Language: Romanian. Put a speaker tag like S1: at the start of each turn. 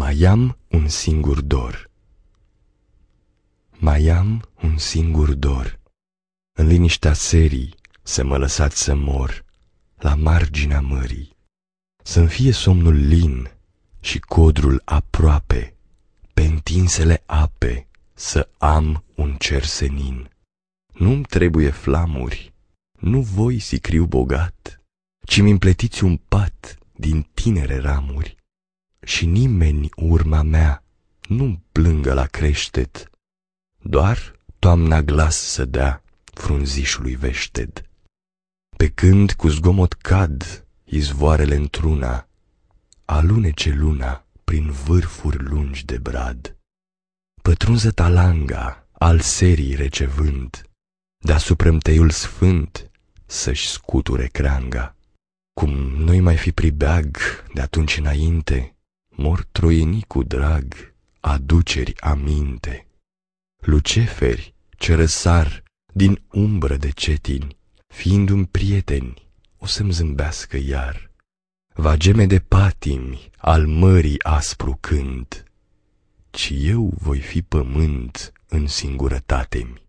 S1: Mai am un singur dor. Mai am un singur dor. În liniștea serii să mă lăsați să mor la marginea mării. Să-mi fie somnul lin și codrul aproape, pe întinsele ape să am un cer senin. Nu-mi trebuie flamuri, nu voi sicriu bogat, ci mi împletiți un pat din tinere ramuri și nimeni urma mea nu plângă la creștet, doar toamna glas să dea frunzișului veșted. Pe când cu zgomot cad izvoarele întruna, alunece luna prin vârfuri lungi de brad. Pătrunză talanga al serii recevând, deasupra teiul sfânt să-și scuture creanga. Cum nu-i mai fi pribeag de atunci înainte, mor troieni cu drag aduceri aminte. Luceferi ce răsar din umbră de cetini, fiind un prieteni, o să-mi zâmbească iar. Va geme de patimi al mării aspru când, ci eu voi fi pământ în singurătate-mi.